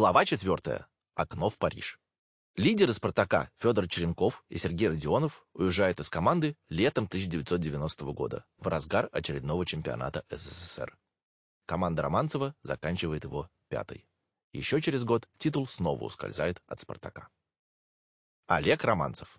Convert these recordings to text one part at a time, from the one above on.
Глава 4. Окно в Париж. Лидеры «Спартака» Федор Черенков и Сергей Родионов уезжают из команды летом 1990 года, в разгар очередного чемпионата СССР. Команда Романцева заканчивает его пятой. Еще через год титул снова ускользает от «Спартака». Олег Романцев.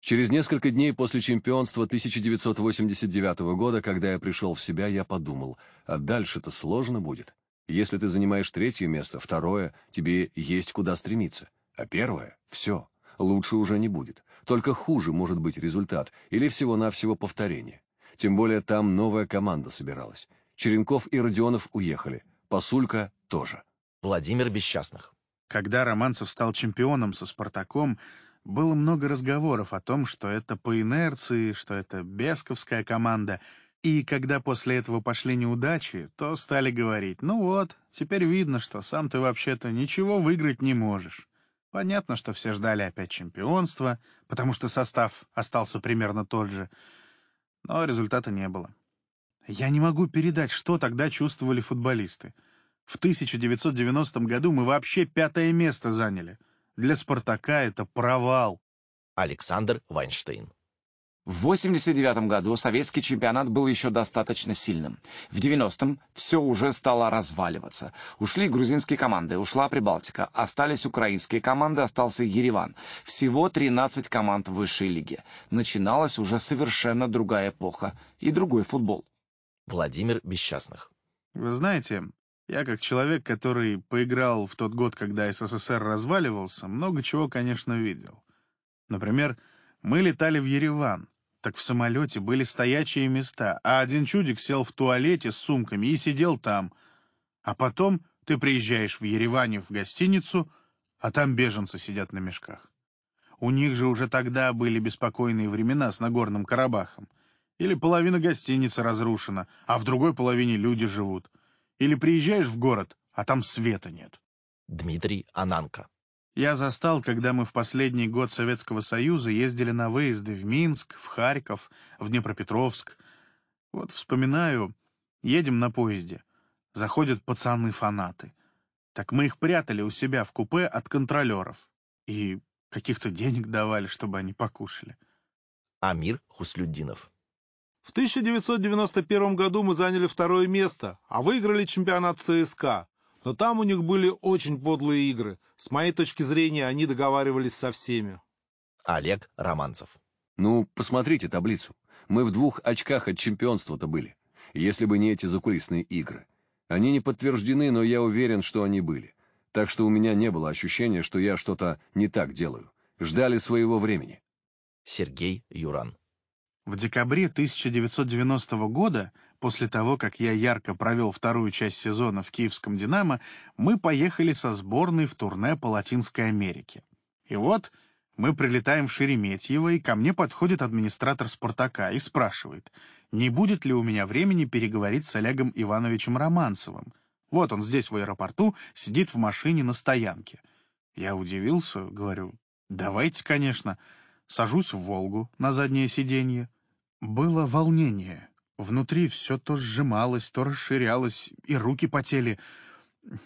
Через несколько дней после чемпионства 1989 года, когда я пришел в себя, я подумал, а дальше-то сложно будет. Если ты занимаешь третье место, второе, тебе есть куда стремиться. А первое — все. Лучше уже не будет. Только хуже может быть результат или всего-навсего повторение. Тем более там новая команда собиралась. Черенков и Родионов уехали. Посулька тоже. Владимир Бесчастных. Когда Романцев стал чемпионом со «Спартаком», было много разговоров о том, что это по инерции, что это бесковская команда — и когда после этого пошли неудачи, то стали говорить, ну вот, теперь видно, что сам ты вообще-то ничего выиграть не можешь. Понятно, что все ждали опять чемпионства, потому что состав остался примерно тот же, но результата не было. Я не могу передать, что тогда чувствовали футболисты. В 1990 году мы вообще пятое место заняли. Для «Спартака» это провал. Александр Вайнштейн. В 89 году советский чемпионат был еще достаточно сильным. В 90-м все уже стало разваливаться. Ушли грузинские команды, ушла Прибалтика, остались украинские команды, остался Ереван. Всего 13 команд в высшей лиге. Начиналась уже совершенно другая эпоха и другой футбол. Владимир Бесчастных. Вы знаете, я как человек, который поиграл в тот год, когда СССР разваливался, много чего, конечно, видел. Например, мы летали в Ереван. Так в самолете были стоячие места, а один чудик сел в туалете с сумками и сидел там. А потом ты приезжаешь в Ереване в гостиницу, а там беженцы сидят на мешках. У них же уже тогда были беспокойные времена с Нагорным Карабахом. Или половина гостиницы разрушена, а в другой половине люди живут. Или приезжаешь в город, а там света нет. Дмитрий Ананко. Я застал, когда мы в последний год Советского Союза ездили на выезды в Минск, в Харьков, в Днепропетровск. Вот вспоминаю, едем на поезде. Заходят пацаны-фанаты. Так мы их прятали у себя в купе от контролеров. И каких-то денег давали, чтобы они покушали. Амир Хуслюддинов. В 1991 году мы заняли второе место, а выиграли чемпионат ЦСКА. Но там у них были очень подлые игры. С моей точки зрения, они договаривались со всеми. Олег Романцев. Ну, посмотрите таблицу. Мы в двух очках от чемпионства-то были. Если бы не эти закулисные игры. Они не подтверждены, но я уверен, что они были. Так что у меня не было ощущения, что я что-то не так делаю. Ждали своего времени. Сергей Юран. В декабре 1990 года После того, как я ярко провел вторую часть сезона в киевском «Динамо», мы поехали со сборной в турне по Латинской Америке. И вот мы прилетаем в Шереметьево, и ко мне подходит администратор «Спартака» и спрашивает, не будет ли у меня времени переговорить с Олегом Ивановичем Романцевым. Вот он здесь, в аэропорту, сидит в машине на стоянке. Я удивился, говорю, давайте, конечно. Сажусь в «Волгу» на заднее сиденье. Было волнение. Внутри все то сжималось, то расширялось, и руки потели.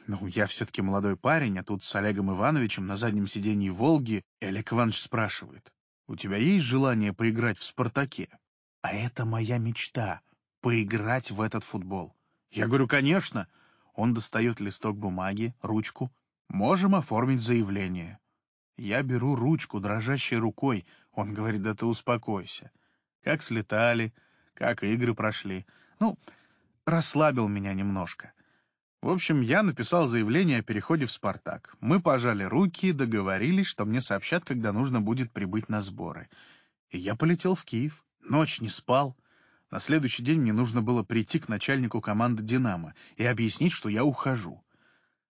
Ну, я все-таки молодой парень, а тут с Олегом Ивановичем на заднем сиденье «Волги» Олег Иванович спрашивает, «У тебя есть желание поиграть в «Спартаке»?» А это моя мечта — поиграть в этот футбол. Я говорю, конечно. Он достает листок бумаги, ручку. Можем оформить заявление. Я беру ручку дрожащей рукой. Он говорит, да ты успокойся. Как слетали, как игры прошли. Ну, расслабил меня немножко. В общем, я написал заявление о переходе в «Спартак». Мы пожали руки договорились, что мне сообщат, когда нужно будет прибыть на сборы. И я полетел в Киев. Ночь не спал. На следующий день мне нужно было прийти к начальнику команды «Динамо» и объяснить, что я ухожу.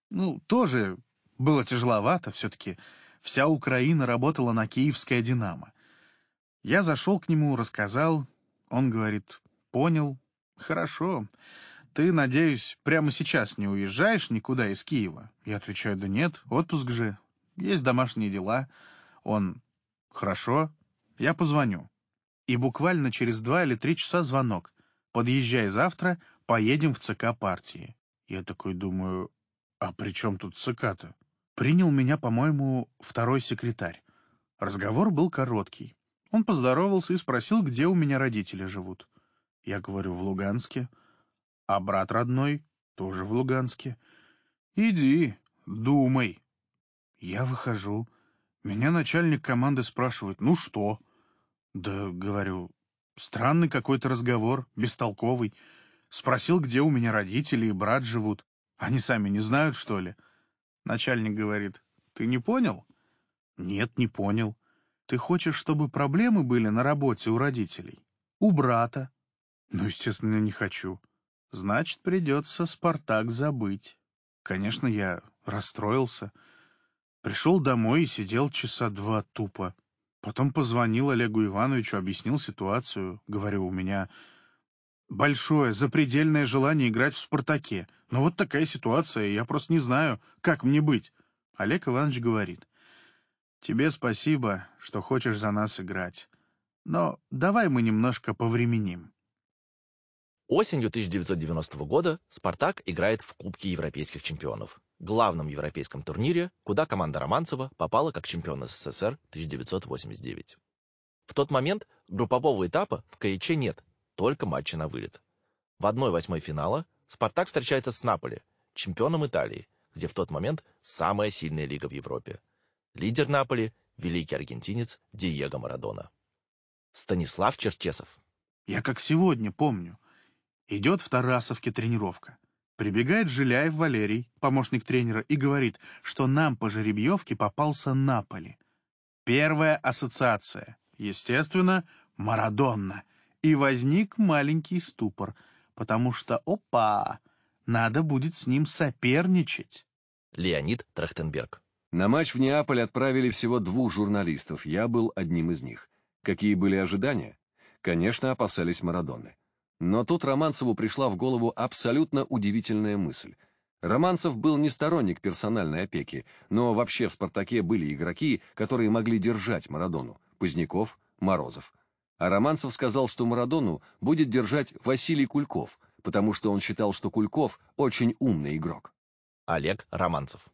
Ну, тоже было тяжеловато, все-таки вся Украина работала на киевское «Динамо». Я зашел к нему, рассказал, он говорит, понял, хорошо. Ты, надеюсь, прямо сейчас не уезжаешь никуда из Киева? Я отвечаю, да нет, отпуск же, есть домашние дела. Он, хорошо, я позвоню. И буквально через два или три часа звонок. Подъезжай завтра, поедем в ЦК партии. Я такой думаю, а при чем тут ЦК-то? Принял меня, по-моему, второй секретарь. Разговор был короткий. Он поздоровался и спросил, где у меня родители живут. Я говорю, в Луганске. А брат родной тоже в Луганске. Иди, думай. Я выхожу. Меня начальник команды спрашивает, ну что? Да, говорю, странный какой-то разговор, бестолковый. Спросил, где у меня родители и брат живут. Они сами не знают, что ли? Начальник говорит, ты не понял? Нет, не понял. Ты хочешь, чтобы проблемы были на работе у родителей? У брата? Ну, естественно, не хочу. Значит, придется «Спартак» забыть. Конечно, я расстроился. Пришел домой и сидел часа два тупо. Потом позвонил Олегу Ивановичу, объяснил ситуацию. Говорю, у меня большое, запредельное желание играть в «Спартаке». Но вот такая ситуация, и я просто не знаю, как мне быть. Олег Иванович говорит, «Тебе спасибо, что хочешь за нас играть. Но давай мы немножко повременим». Осенью 1990 года «Спартак» играет в Кубке европейских чемпионов, главном европейском турнире, куда команда Романцева попала как чемпион СССР 1989. В тот момент группового этапа в КИЧ нет, только матчи на вылет. В 1-8 финала «Спартак» встречается с Наполи, чемпионом Италии, где в тот момент самая сильная лига в Европе. Лидер Наполи – великий аргентинец Диего Марадона. Станислав Черчесов. Я как сегодня помню – Идет в Тарасовке тренировка. Прибегает Жиляев Валерий, помощник тренера, и говорит, что нам по жеребьевке попался Наполи. Первая ассоциация. Естественно, Марадонна. И возник маленький ступор, потому что, опа, надо будет с ним соперничать. Леонид Трахтенберг. На матч в Неаполь отправили всего двух журналистов, я был одним из них. Какие были ожидания? Конечно, опасались Марадонны. Но тут Романцеву пришла в голову абсолютно удивительная мысль. Романцев был не сторонник персональной опеки, но вообще в «Спартаке» были игроки, которые могли держать Марадону – Поздняков, Морозов. А Романцев сказал, что Марадону будет держать Василий Кульков, потому что он считал, что Кульков очень умный игрок. Олег Романцев.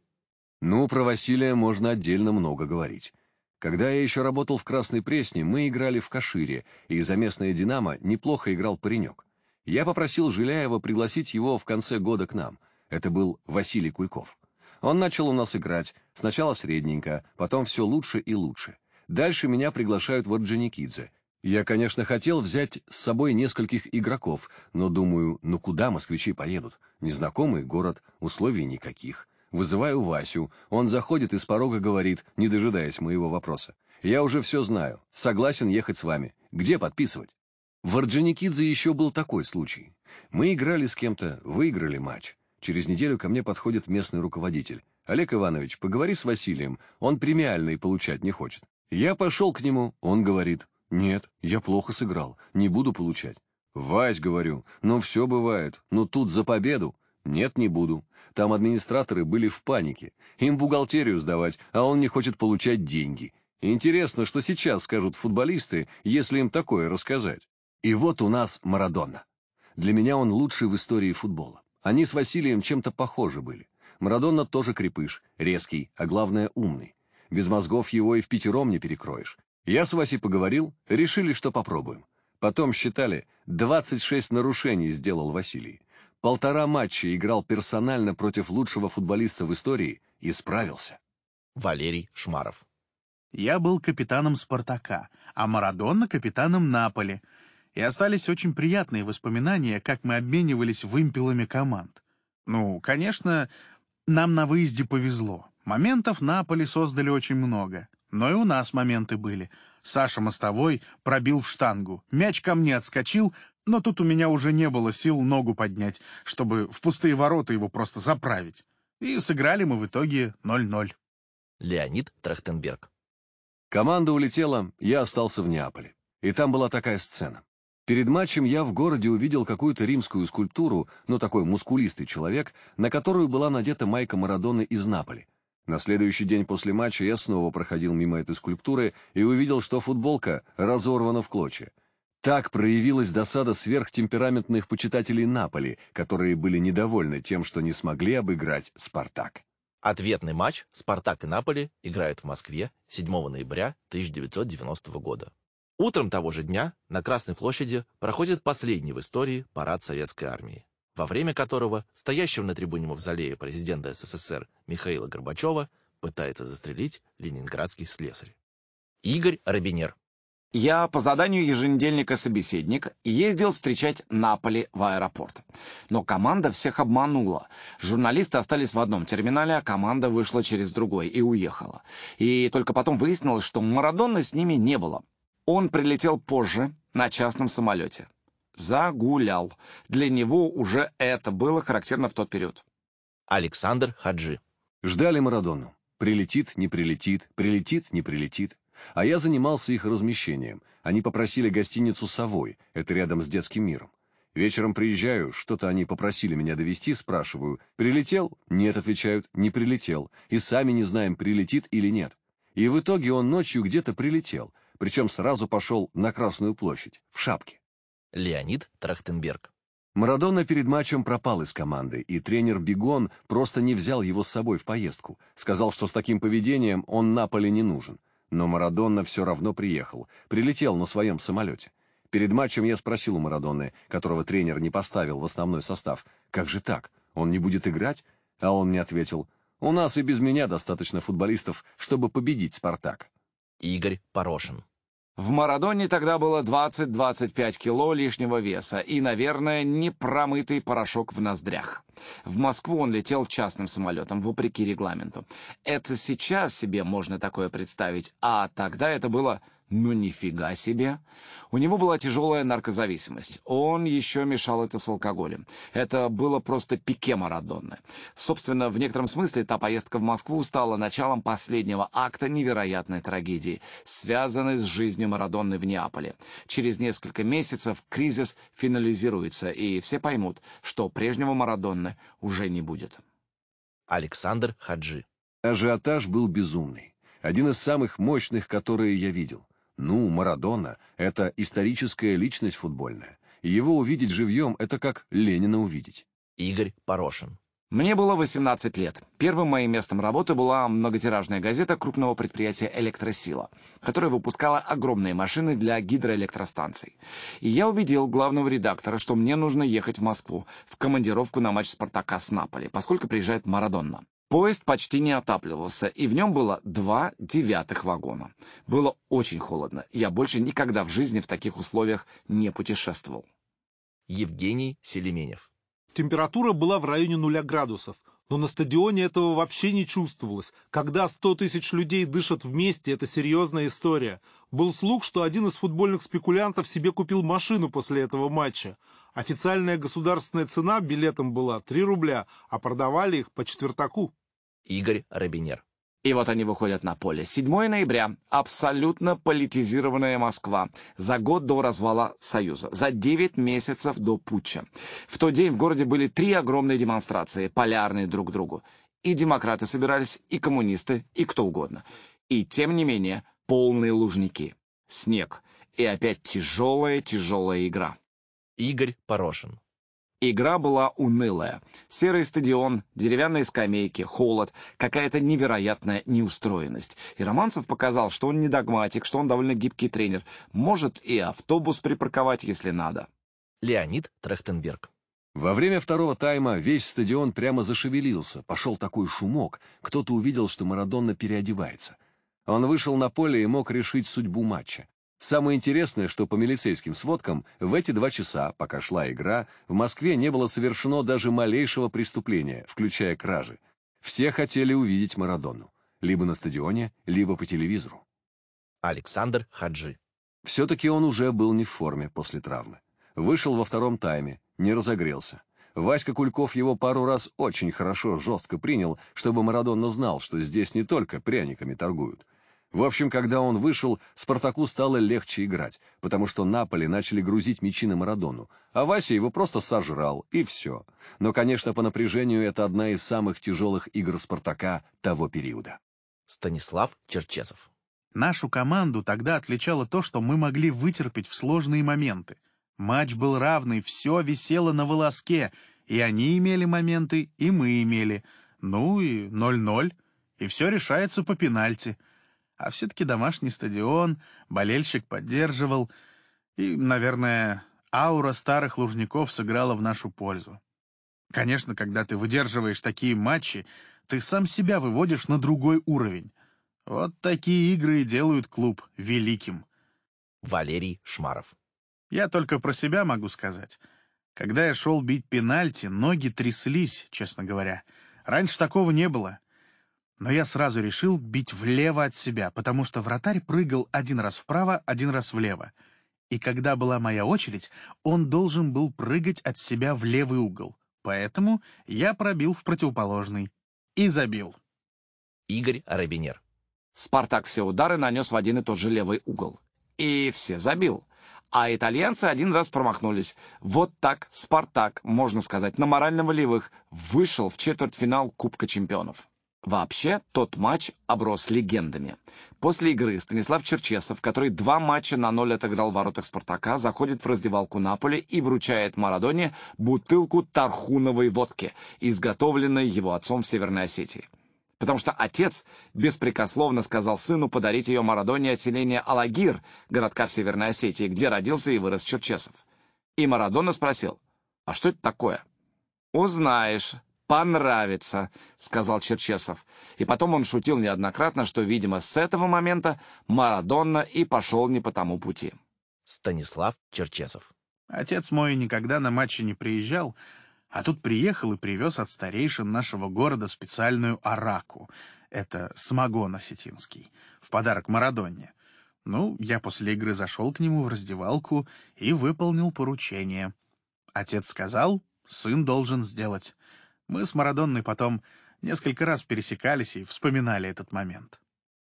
Ну, про Василия можно отдельно много говорить. Когда я еще работал в Красной Пресне, мы играли в Кашире, и за местное «Динамо» неплохо играл паренек. Я попросил Жиляева пригласить его в конце года к нам. Это был Василий Кульков. Он начал у нас играть, сначала средненько, потом все лучше и лучше. Дальше меня приглашают в Орджоникидзе. Я, конечно, хотел взять с собой нескольких игроков, но думаю, ну куда москвичи поедут? Незнакомый город, условий никаких. Вызываю Васю. Он заходит и с порога говорит, не дожидаясь моего вопроса. «Я уже все знаю. Согласен ехать с вами. Где подписывать?» В Орджоникидзе еще был такой случай. Мы играли с кем-то, выиграли матч. Через неделю ко мне подходит местный руководитель. «Олег Иванович, поговори с Василием. Он премиальный получать не хочет». Я пошел к нему. Он говорит, «Нет, я плохо сыграл. Не буду получать». «Вась, — говорю, — ну все бывает. Ну тут за победу. Нет, не буду. Там администраторы были в панике. Им бухгалтерию сдавать, а он не хочет получать деньги. Интересно, что сейчас скажут футболисты, если им такое рассказать. И вот у нас Марадона. Для меня он лучший в истории футбола. Они с Василием чем-то похожи были. Марадона тоже крепыш, резкий, а главное умный. Без мозгов его и в пятером не перекроешь. Я с Васей поговорил, решили, что попробуем. Потом считали, 26 нарушений сделал Василий. Полтора матча играл персонально против лучшего футболиста в истории и справился. Валерий Шмаров. Я был капитаном «Спартака», а Марадонна — капитаном «Наполи». И остались очень приятные воспоминания, как мы обменивались вымпелами команд. Ну, конечно, нам на выезде повезло. Моментов Наполи создали очень много. Но и у нас моменты были. Саша Мостовой пробил в штангу. Мяч ко мне отскочил, но тут у меня уже не было сил ногу поднять, чтобы в пустые ворота его просто заправить. И сыграли мы в итоге 0-0. Леонид Трахтенберг. Команда улетела, я остался в Неаполе. И там была такая сцена. Перед матчем я в городе увидел какую-то римскую скульптуру, ну такой мускулистый человек, на которую была надета майка Марадоны из Наполи. На следующий день после матча я снова проходил мимо этой скульптуры и увидел, что футболка разорвана в клочья. Так проявилась досада сверхтемпераментных почитателей Наполи, которые были недовольны тем, что не смогли обыграть «Спартак». Ответный матч «Спартак» и «Наполи» играют в Москве 7 ноября 1990 года. Утром того же дня на Красной площади проходит последний в истории парад Советской армии, во время которого стоящего на трибуне Мавзолея президента СССР Михаила Горбачева пытается застрелить ленинградский слесарь. Игорь Робинер. Я по заданию еженедельника «Собеседник» ездил встречать Наполи в аэропорт. Но команда всех обманула. Журналисты остались в одном терминале, а команда вышла через другой и уехала. И только потом выяснилось, что Марадона с ними не было. Он прилетел позже на частном самолете. Загулял. Для него уже это было характерно в тот период. Александр Хаджи. Ждали Марадону. Прилетит, не прилетит, прилетит, не прилетит. А я занимался их размещением. Они попросили гостиницу «Совой», это рядом с детским миром. Вечером приезжаю, что-то они попросили меня довести, спрашиваю, прилетел? Нет, отвечают, не прилетел. И сами не знаем, прилетит или нет. И в итоге он ночью где-то прилетел, причем сразу пошел на Красную площадь, в шапке. Леонид Трахтенберг. Марадона перед матчем пропал из команды, и тренер Бигон просто не взял его с собой в поездку. Сказал, что с таким поведением он Наполе не нужен. Но Марадонна все равно приехал, прилетел на своем самолете. Перед матчем я спросил у Марадонны, которого тренер не поставил в основной состав, как же так, он не будет играть? А он мне ответил, у нас и без меня достаточно футболистов, чтобы победить «Спартак». Игорь Порошин. В Марадоне тогда было 20-25 кило лишнего веса и, наверное, непромытый порошок в ноздрях. В Москву он летел частным самолетом, вопреки регламенту. Это сейчас себе можно такое представить, а тогда это было ну нифига себе. У него была тяжелая наркозависимость. Он еще мешал это с алкоголем. Это было просто пике Марадонны. Собственно, в некотором смысле та поездка в Москву стала началом последнего акта невероятной трагедии, связанной с жизнью Марадонны в Неаполе. Через несколько месяцев кризис финализируется, и все поймут, что прежнего Марадонны уже не будет. Александр Хаджи. Ажиотаж был безумный. Один из самых мощных, которые я видел. Ну, Марадона — это историческая личность футбольная. Его увидеть живьем — это как Ленина увидеть. Игорь Порошин. Мне было 18 лет. Первым моим местом работы была многотиражная газета крупного предприятия «Электросила», которая выпускала огромные машины для гидроэлектростанций. И я убедил главного редактора, что мне нужно ехать в Москву в командировку на матч «Спартака» с Наполи, поскольку приезжает Марадонна. Поезд почти не отапливался, и в нем было два девятых вагона. Было очень холодно, я больше никогда в жизни в таких условиях не путешествовал. Евгений Селеменев. Температура была в районе нуля градусов, но на стадионе этого вообще не чувствовалось. Когда 100 тысяч людей дышат вместе, это серьезная история. Был слух, что один из футбольных спекулянтов себе купил машину после этого матча. Официальная государственная цена билетам была 3 рубля, а продавали их по четвертаку. Игорь Робинер. И вот они выходят на поле. 7 ноября. Абсолютно политизированная Москва. За год до развала Союза. За 9 месяцев до путча. В тот день в городе были три огромные демонстрации, полярные друг к другу. И демократы собирались, и коммунисты, и кто угодно. И тем не менее, полные лужники. Снег. И опять тяжелая-тяжелая игра. Игорь Порошин. Игра была унылая. Серый стадион, деревянные скамейки, холод, какая-то невероятная неустроенность. И Романцев показал, что он не догматик, что он довольно гибкий тренер. Может и автобус припарковать, если надо. Леонид Трехтенберг. Во время второго тайма весь стадион прямо зашевелился, пошел такой шумок, кто-то увидел, что Марадонна переодевается. Он вышел на поле и мог решить судьбу матча. Самое интересное, что по милицейским сводкам в эти два часа, пока шла игра, в Москве не было совершено даже малейшего преступления, включая кражи. Все хотели увидеть Марадону. Либо на стадионе, либо по телевизору. Александр Хаджи. Все-таки он уже был не в форме после травмы. Вышел во втором тайме, не разогрелся. Васька Кульков его пару раз очень хорошо, жестко принял, чтобы Марадонна знал, что здесь не только пряниками торгуют. В общем, когда он вышел, Спартаку стало легче играть, потому что Наполи начали грузить мячи на Марадону, а Вася его просто сожрал, и все. Но, конечно, по напряжению это одна из самых тяжелых игр Спартака того периода. Станислав Черчесов. Нашу команду тогда отличало то, что мы могли вытерпеть в сложные моменты. Матч был равный, все висело на волоске, и они имели моменты, и мы имели — Ну и 0-0, и все решается по пенальти. А все-таки домашний стадион, болельщик поддерживал, и, наверное, аура старых лужников сыграла в нашу пользу. Конечно, когда ты выдерживаешь такие матчи, ты сам себя выводишь на другой уровень. Вот такие игры и делают клуб великим. Валерий Шмаров. Я только про себя могу сказать. Когда я шел бить пенальти, ноги тряслись, честно говоря. Раньше такого не было. Но я сразу решил бить влево от себя, потому что вратарь прыгал один раз вправо, один раз влево. И когда была моя очередь, он должен был прыгать от себя в левый угол. Поэтому я пробил в противоположный. И забил. Игорь Арабинер. Спартак все удары нанес в один и тот же левый угол. И все забил. А итальянцы один раз промахнулись. Вот так Спартак, можно сказать, на морально-волевых, вышел в четвертьфинал Кубка чемпионов. Вообще, тот матч оброс легендами. После игры Станислав Черчесов, который два матча на ноль отыграл в воротах «Спартака», заходит в раздевалку Наполи и вручает Марадоне бутылку тархуновой водки, изготовленной его отцом в Северной Осетии. Потому что отец беспрекословно сказал сыну подарить ее Марадоне от селения Алагир, городка в Северной Осетии, где родился и вырос Черчесов. И Марадона спросил, а что это такое? «Узнаешь», понравится», — сказал Черчесов. И потом он шутил неоднократно, что, видимо, с этого момента Марадонна и пошел не по тому пути. Станислав Черчесов. Отец мой никогда на матчи не приезжал, а тут приехал и привез от старейшин нашего города специальную араку. Это самогон осетинский, в подарок Марадонне. Ну, я после игры зашел к нему в раздевалку и выполнил поручение. Отец сказал, сын должен сделать. Мы с Марадонной потом несколько раз пересекались и вспоминали этот момент.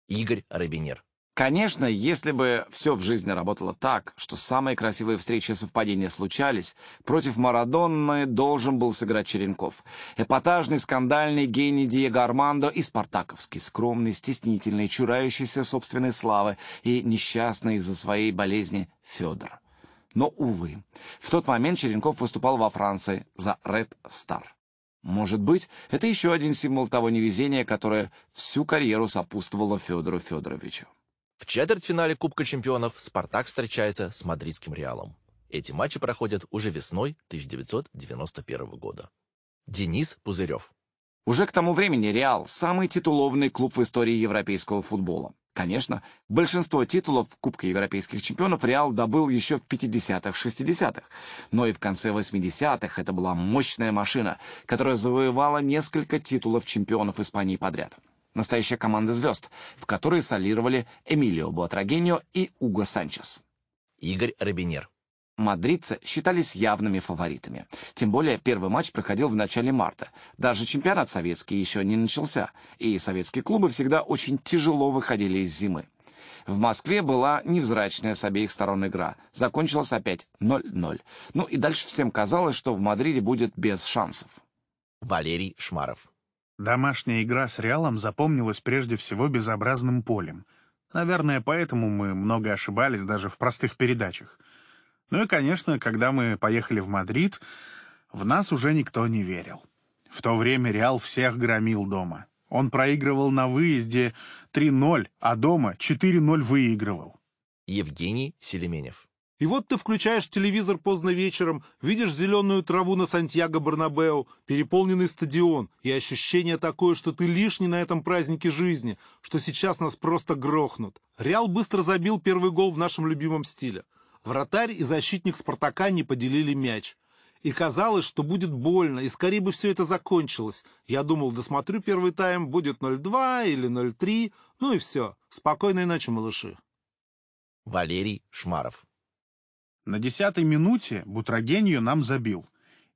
Игорь Рабинер. Конечно, если бы все в жизни работало так, что самые красивые встречи и совпадения случались, против Марадонны должен был сыграть Черенков. Эпатажный, скандальный гений Диего Армандо и спартаковский, скромный, стеснительный, чурающийся собственной славы и несчастный из-за своей болезни Федор. Но, увы, в тот момент Черенков выступал во Франции за Red Star. Может быть, это еще один символ того невезения, которое всю карьеру сопутствовало Федору Федоровичу. В четвертьфинале Кубка чемпионов «Спартак» встречается с мадридским «Реалом». Эти матчи проходят уже весной 1991 года. Денис Пузырев. Уже к тому времени «Реал» — самый титулованный клуб в истории европейского футбола. Конечно, большинство титулов Кубка Европейских чемпионов Реал добыл еще в 50-х, 60-х, но и в конце 80-х это была мощная машина, которая завоевала несколько титулов чемпионов Испании подряд. Настоящая команда звезд, в которой солировали Эмилио Буатрагеньо и Уго Санчес. Игорь Рабинер мадридцы считались явными фаворитами. Тем более первый матч проходил в начале марта. Даже чемпионат советский еще не начался, и советские клубы всегда очень тяжело выходили из зимы. В Москве была невзрачная с обеих сторон игра. Закончилась опять 0-0. Ну и дальше всем казалось, что в Мадриде будет без шансов. Валерий Шмаров. Домашняя игра с Реалом запомнилась прежде всего безобразным полем. Наверное, поэтому мы много ошибались даже в простых передачах — ну и, конечно, когда мы поехали в Мадрид, в нас уже никто не верил. В то время Реал всех громил дома. Он проигрывал на выезде 3-0, а дома 4-0 выигрывал. Евгений Селеменев. И вот ты включаешь телевизор поздно вечером, видишь зеленую траву на Сантьяго-Барнабеу, переполненный стадион, и ощущение такое, что ты лишний на этом празднике жизни, что сейчас нас просто грохнут. Реал быстро забил первый гол в нашем любимом стиле. Вратарь и защитник «Спартака» не поделили мяч. И казалось, что будет больно, и скорее бы все это закончилось. Я думал, досмотрю первый тайм, будет 0-2 или 0-3, ну и все. Спокойной ночи, малыши. Валерий Шмаров. На десятой минуте Бутрагенью нам забил.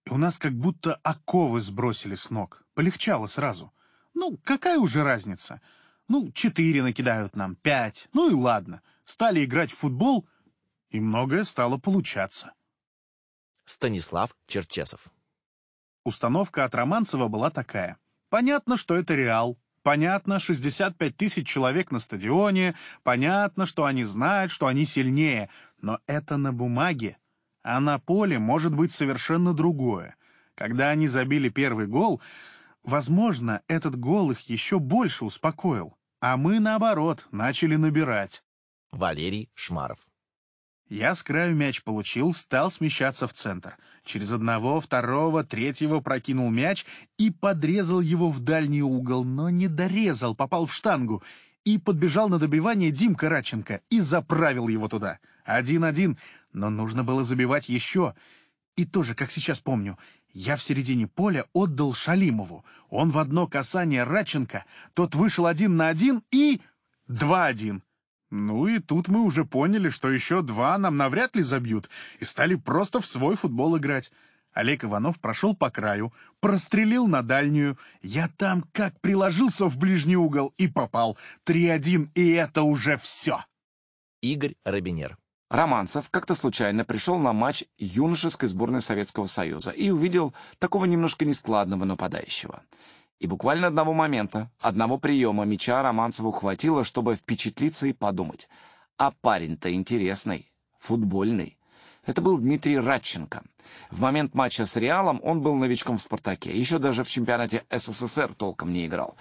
И у нас как будто оковы сбросили с ног. Полегчало сразу. Ну, какая уже разница? Ну, четыре накидают нам, пять. Ну и ладно. Стали играть в футбол — и многое стало получаться. Станислав Черчесов. Установка от Романцева была такая. Понятно, что это Реал. Понятно, 65 тысяч человек на стадионе. Понятно, что они знают, что они сильнее. Но это на бумаге. А на поле может быть совершенно другое. Когда они забили первый гол, Возможно, этот гол их еще больше успокоил, а мы, наоборот, начали набирать. Валерий Шмаров. Я с краю мяч получил, стал смещаться в центр. Через одного, второго, третьего прокинул мяч и подрезал его в дальний угол, но не дорезал, попал в штангу. И подбежал на добивание Димка Радченко и заправил его туда. Один-один, но нужно было забивать еще. И тоже, как сейчас помню, я в середине поля отдал Шалимову. Он в одно касание Радченко, тот вышел один на один и... два-один. Ну и тут мы уже поняли, что еще два нам навряд ли забьют, и стали просто в свой футбол играть. Олег Иванов прошел по краю, прострелил на дальнюю. Я там как приложился в ближний угол и попал. Три-один, и это уже все. Игорь Робинер. Романцев как-то случайно пришел на матч юношеской сборной Советского Союза и увидел такого немножко нескладного нападающего. И буквально одного момента, одного приема мяча Романцеву хватило, чтобы впечатлиться и подумать. А парень-то интересный, футбольный. Это был Дмитрий Радченко. В момент матча с Реалом он был новичком в «Спартаке». Еще даже в чемпионате СССР толком не играл.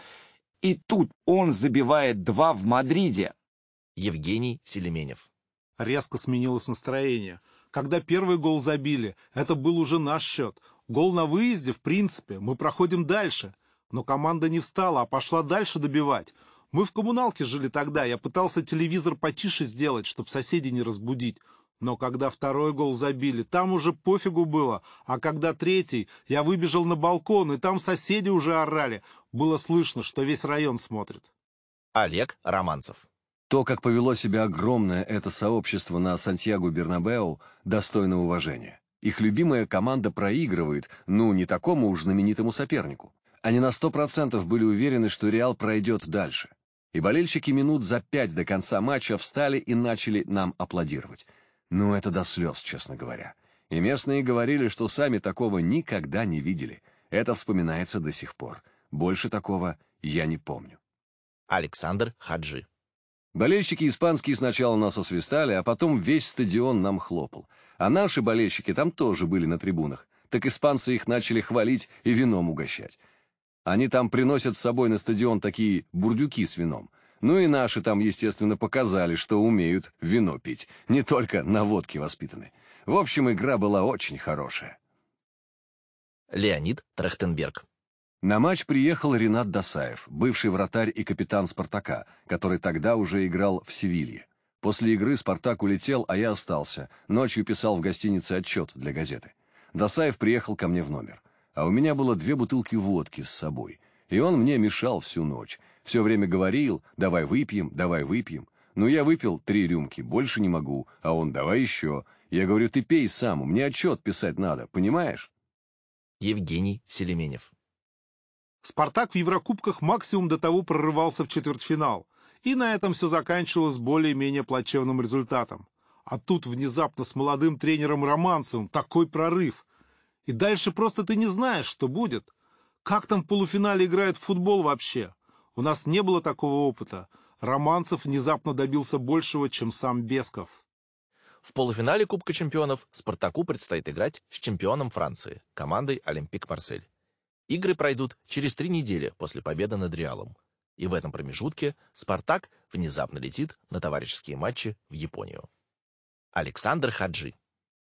И тут он забивает два в Мадриде. Евгений Селеменев. Резко сменилось настроение. Когда первый гол забили, это был уже наш счет. Гол на выезде, в принципе, мы проходим дальше. Но команда не встала, а пошла дальше добивать. Мы в коммуналке жили тогда, я пытался телевизор потише сделать, чтобы соседей не разбудить. Но когда второй гол забили, там уже пофигу было. А когда третий, я выбежал на балкон, и там соседи уже орали. Было слышно, что весь район смотрит. Олег Романцев. То, как повело себя огромное это сообщество на Сантьяго-Бернабеу, достойно уважения. Их любимая команда проигрывает, ну, не такому уж знаменитому сопернику. Они на сто процентов были уверены, что Реал пройдет дальше. И болельщики минут за пять до конца матча встали и начали нам аплодировать. Ну, это до слез, честно говоря. И местные говорили, что сами такого никогда не видели. Это вспоминается до сих пор. Больше такого я не помню. Александр Хаджи. Болельщики испанские сначала нас освистали, а потом весь стадион нам хлопал. А наши болельщики там тоже были на трибунах. Так испанцы их начали хвалить и вином угощать. Они там приносят с собой на стадион такие бурдюки с вином. Ну и наши там, естественно, показали, что умеют вино пить, не только на водке воспитаны. В общем, игра была очень хорошая. Леонид Трахтенберг. На матч приехал Ренат Досаев, бывший вратарь и капитан «Спартака», который тогда уже играл в Севилье. После игры «Спартак» улетел, а я остался. Ночью писал в гостинице отчет для газеты. Досаев приехал ко мне в номер а у меня было две бутылки водки с собой, и он мне мешал всю ночь. Все время говорил «давай выпьем, давай выпьем». Ну, я выпил три рюмки, больше не могу, а он «давай еще». Я говорю «ты пей сам, мне отчет писать надо, понимаешь?» Евгений Селеменев. «Спартак» в Еврокубках максимум до того прорывался в четвертьфинал, и на этом все заканчивалось более-менее плачевным результатом. А тут внезапно с молодым тренером Романцевым такой прорыв — и дальше просто ты не знаешь, что будет. Как там в полуфинале играют в футбол вообще? У нас не было такого опыта. Романцев внезапно добился большего, чем сам Бесков. В полуфинале Кубка чемпионов Спартаку предстоит играть с чемпионом Франции, командой Олимпик Марсель. Игры пройдут через три недели после победы над Реалом. И в этом промежутке Спартак внезапно летит на товарищеские матчи в Японию. Александр Хаджи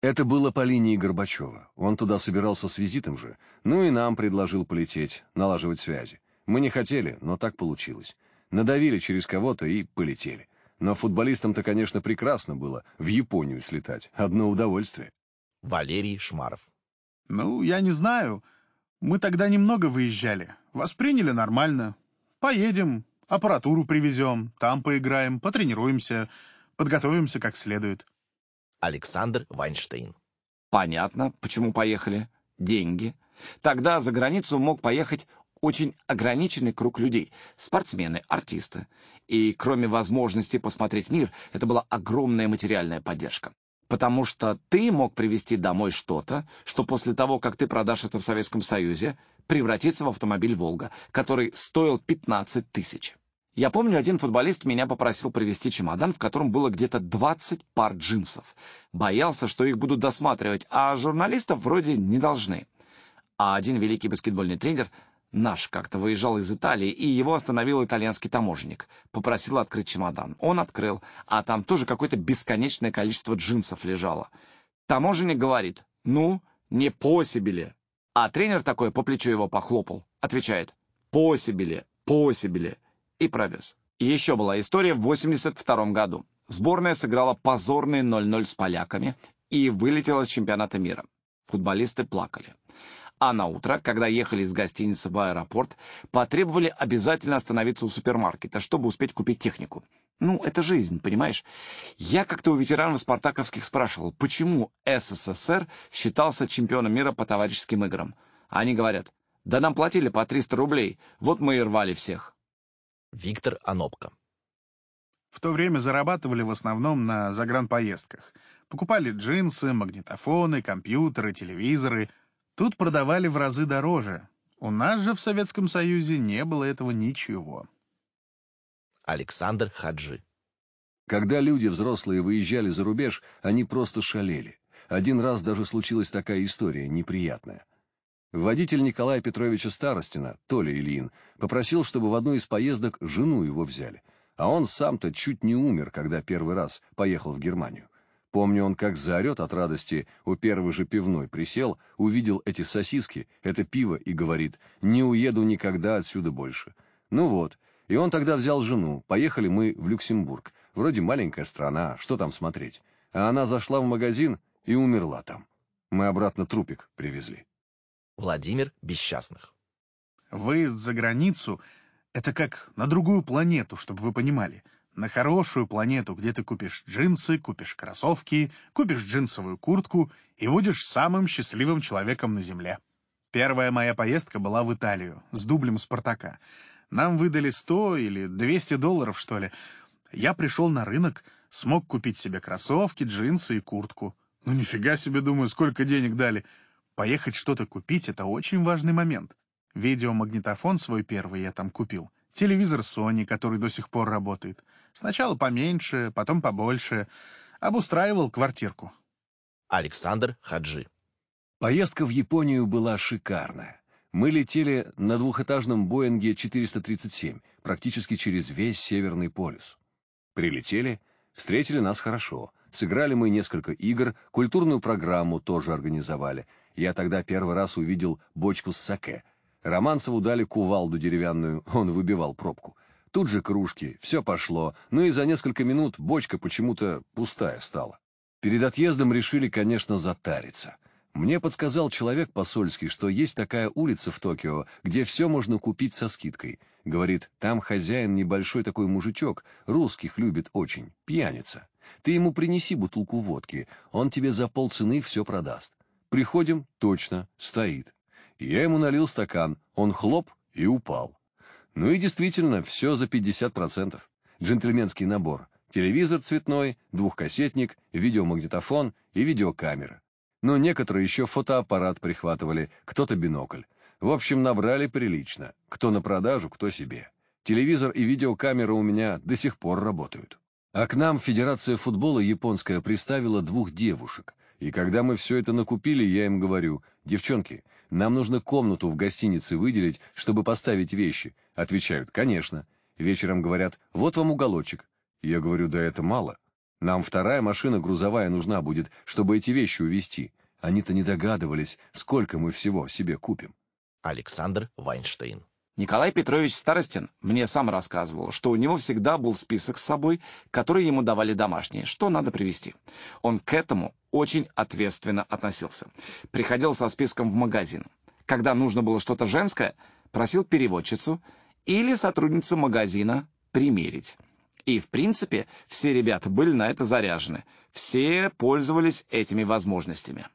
это было по линии Горбачева. Он туда собирался с визитом же. Ну и нам предложил полететь, налаживать связи. Мы не хотели, но так получилось. Надавили через кого-то и полетели. Но футболистам-то, конечно, прекрасно было в Японию слетать. Одно удовольствие. Валерий Шмаров. Ну, я не знаю. Мы тогда немного выезжали. Восприняли нормально. Поедем, аппаратуру привезем, там поиграем, потренируемся, подготовимся как следует. Александр Вайнштейн. Понятно, почему поехали. Деньги. Тогда за границу мог поехать очень ограниченный круг людей. Спортсмены, артисты. И кроме возможности посмотреть мир, это была огромная материальная поддержка. Потому что ты мог привезти домой что-то, что после того, как ты продашь это в Советском Союзе, превратится в автомобиль «Волга», который стоил 15 тысяч. Я помню, один футболист меня попросил привезти чемодан, в котором было где-то 20 пар джинсов. Боялся, что их будут досматривать, а журналистов вроде не должны. А один великий баскетбольный тренер Наш как-то выезжал из Италии, и его остановил итальянский таможенник. Попросил открыть чемодан. Он открыл, а там тоже какое-то бесконечное количество джинсов лежало. Таможенник говорит, ну, не по себе ли. А тренер такой по плечу его похлопал. Отвечает, по себе И провез. Еще была история в 82 году. Сборная сыграла позорный 0-0 с поляками и вылетела с чемпионата мира. Футболисты плакали. А на утро, когда ехали из гостиницы в аэропорт, потребовали обязательно остановиться у супермаркета, чтобы успеть купить технику. Ну, это жизнь, понимаешь? Я как-то у ветеранов спартаковских спрашивал, почему СССР считался чемпионом мира по товарищеским играм. Они говорят, да нам платили по 300 рублей, вот мы и рвали всех. Виктор Анопко. В то время зарабатывали в основном на загранпоездках. Покупали джинсы, магнитофоны, компьютеры, телевизоры. Тут продавали в разы дороже. У нас же в Советском Союзе не было этого ничего. Александр Хаджи. Когда люди взрослые выезжали за рубеж, они просто шалели. Один раз даже случилась такая история, неприятная. Водитель Николая Петровича Старостина, Толя Ильин, попросил, чтобы в одну из поездок жену его взяли. А он сам-то чуть не умер, когда первый раз поехал в Германию. Помню, он как заорет от радости, у первой же пивной присел, увидел эти сосиски, это пиво и говорит, не уеду никогда отсюда больше. Ну вот, и он тогда взял жену, поехали мы в Люксембург, вроде маленькая страна, что там смотреть. А она зашла в магазин и умерла там. Мы обратно трупик привезли. Владимир Бесчастных. Выезд за границу — это как на другую планету, чтобы вы понимали. На хорошую планету, где ты купишь джинсы, купишь кроссовки, купишь джинсовую куртку и будешь самым счастливым человеком на Земле. Первая моя поездка была в Италию, с дублем «Спартака». Нам выдали 100 или 200 долларов, что ли. Я пришел на рынок, смог купить себе кроссовки, джинсы и куртку. Ну нифига себе, думаю, сколько денег дали. Поехать что-то купить — это очень важный момент. Видеомагнитофон свой первый я там купил. Телевизор Sony, который до сих пор работает. Сначала поменьше, потом побольше. Обустраивал квартирку. Александр Хаджи. Поездка в Японию была шикарная. Мы летели на двухэтажном Боинге 437, практически через весь Северный полюс. Прилетели, встретили нас хорошо. Сыграли мы несколько игр, культурную программу тоже организовали. Я тогда первый раз увидел бочку с саке. Романцеву дали кувалду деревянную, он выбивал пробку. Тут же кружки, все пошло, ну и за несколько минут бочка почему-то пустая стала. Перед отъездом решили, конечно, затариться. Мне подсказал человек посольский, что есть такая улица в Токио, где все можно купить со скидкой. Говорит, там хозяин небольшой такой мужичок, русских любит очень, пьяница. Ты ему принеси бутылку водки, он тебе за полцены все продаст. Приходим, точно, стоит. Я ему налил стакан, он хлоп и упал. Ну и действительно, все за 50%. Джентльменский набор. Телевизор цветной, двухкассетник, видеомагнитофон и видеокамера. Но некоторые еще фотоаппарат прихватывали, кто-то бинокль. В общем, набрали прилично. Кто на продажу, кто себе. Телевизор и видеокамера у меня до сих пор работают. А к нам Федерация футбола японская приставила двух девушек. И когда мы все это накупили, я им говорю, девчонки, нам нужно комнату в гостинице выделить, чтобы поставить вещи. Отвечают, конечно. Вечером говорят, вот вам уголочек. Я говорю, да это мало. Нам вторая машина грузовая нужна будет, чтобы эти вещи увезти. Они-то не догадывались, сколько мы всего себе купим. Александр Вайнштейн. Николай Петрович Старостин мне сам рассказывал, что у него всегда был список с собой, который ему давали домашние, что надо привезти. Он к этому очень ответственно относился. Приходил со списком в магазин. Когда нужно было что-то женское, просил переводчицу или сотрудницу магазина примерить. И, в принципе, все ребята были на это заряжены. Все пользовались этими возможностями.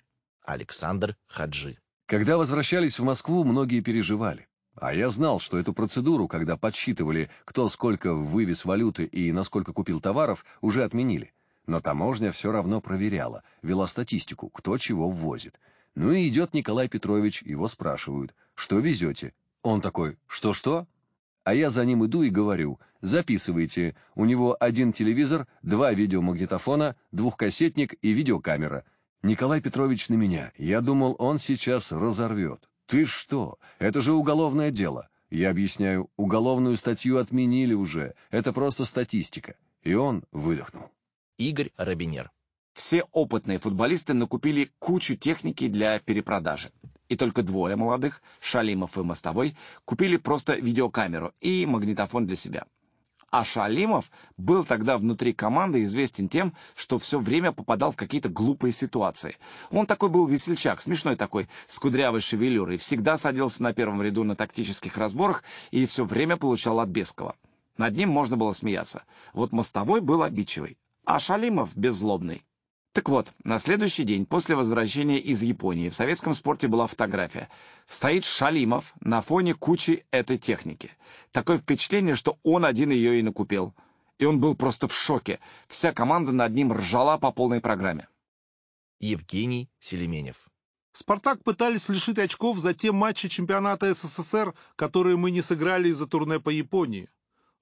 Александр Хаджи. Когда возвращались в Москву, многие переживали. А я знал, что эту процедуру, когда подсчитывали, кто сколько вывез валюты и насколько купил товаров, уже отменили. Но таможня все равно проверяла, вела статистику, кто чего ввозит. Ну и идет Николай Петрович, его спрашивают, что везете? Он такой, что-что? А я за ним иду и говорю, записывайте, у него один телевизор, два видеомагнитофона, двухкассетник и видеокамера. Николай Петрович на меня, я думал, он сейчас разорвет. Ты что? Это же уголовное дело. Я объясняю, уголовную статью отменили уже. Это просто статистика. И он выдохнул. Игорь Робинер. Все опытные футболисты накупили кучу техники для перепродажи. И только двое молодых, Шалимов и Мостовой, купили просто видеокамеру и магнитофон для себя. А Шалимов был тогда внутри команды известен тем, что все время попадал в какие-то глупые ситуации. Он такой был весельчак, смешной такой, с кудрявой шевелюрой, всегда садился на первом ряду на тактических разборах и все время получал от Бескова. Над ним можно было смеяться. Вот Мостовой был обидчивый, а Шалимов беззлобный. Так вот, на следующий день после возвращения из Японии в советском спорте была фотография. Стоит Шалимов на фоне кучи этой техники. Такое впечатление, что он один ее и накупил. И он был просто в шоке. Вся команда над ним ржала по полной программе. Евгений Селеменев. «Спартак» пытались лишить очков за те матчи чемпионата СССР, которые мы не сыграли из-за турне по Японии.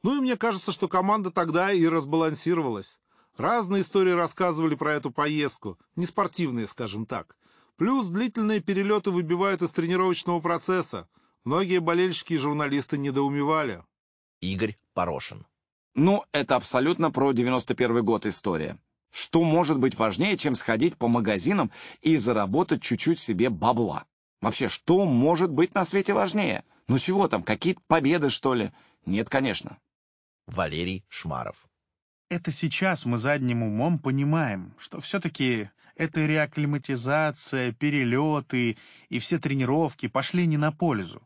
Ну и мне кажется, что команда тогда и разбалансировалась. Разные истории рассказывали про эту поездку, не спортивные, скажем так. Плюс длительные перелеты выбивают из тренировочного процесса. Многие болельщики и журналисты недоумевали. Игорь Порошин. Ну, это абсолютно про 91 год история. Что может быть важнее, чем сходить по магазинам и заработать чуть-чуть себе бабла? Вообще, что может быть на свете важнее? Ну чего там, какие-то победы, что ли? Нет, конечно. Валерий Шмаров. Это сейчас мы задним умом понимаем, что все-таки эта реакклиматизация, перелеты и все тренировки пошли не на пользу.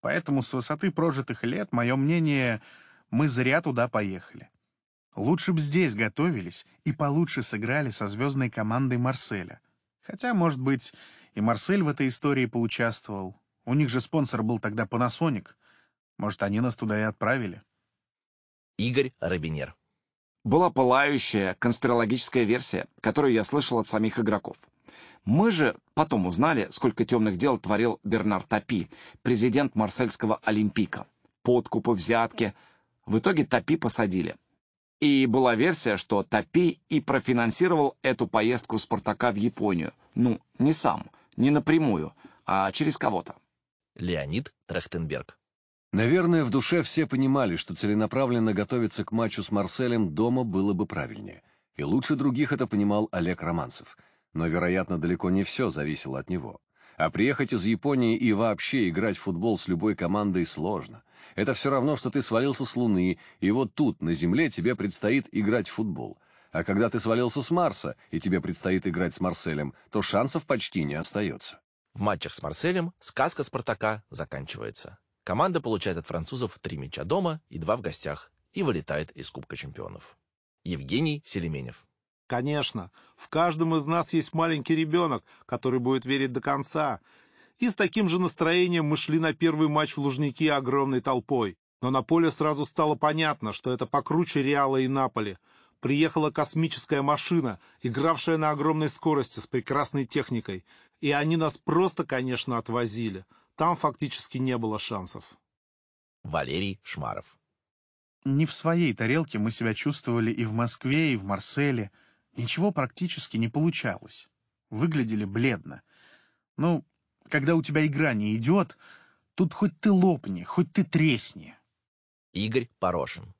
Поэтому с высоты прожитых лет, мое мнение, мы зря туда поехали. Лучше бы здесь готовились и получше сыграли со звездной командой Марселя. Хотя, может быть, и Марсель в этой истории поучаствовал. У них же спонсор был тогда Panasonic. Может, они нас туда и отправили. Игорь Робинер была пылающая конспирологическая версия, которую я слышал от самих игроков. Мы же потом узнали, сколько темных дел творил Бернар Тапи, президент Марсельского Олимпика. Подкупы, взятки. В итоге Тапи посадили. И была версия, что Тапи и профинансировал эту поездку Спартака в Японию. Ну, не сам, не напрямую, а через кого-то. Леонид Трахтенберг Наверное, в душе все понимали, что целенаправленно готовиться к матчу с Марселем дома было бы правильнее. И лучше других это понимал Олег Романцев. Но, вероятно, далеко не все зависело от него. А приехать из Японии и вообще играть в футбол с любой командой сложно. Это все равно, что ты свалился с Луны, и вот тут, на Земле, тебе предстоит играть в футбол. А когда ты свалился с Марса, и тебе предстоит играть с Марселем, то шансов почти не остается. В матчах с Марселем сказка Спартака заканчивается. Команда получает от французов три мяча дома и два в гостях и вылетает из Кубка чемпионов. Евгений Селеменев. Конечно, в каждом из нас есть маленький ребенок, который будет верить до конца. И с таким же настроением мы шли на первый матч в Лужники огромной толпой. Но на поле сразу стало понятно, что это покруче Реала и Наполи. Приехала космическая машина, игравшая на огромной скорости с прекрасной техникой. И они нас просто, конечно, отвозили. Там фактически не было шансов. Валерий Шмаров. Не в своей тарелке мы себя чувствовали и в Москве, и в Марселе. Ничего практически не получалось. Выглядели бледно. Ну, когда у тебя игра не идет, тут хоть ты лопни, хоть ты тресни. Игорь Порошин.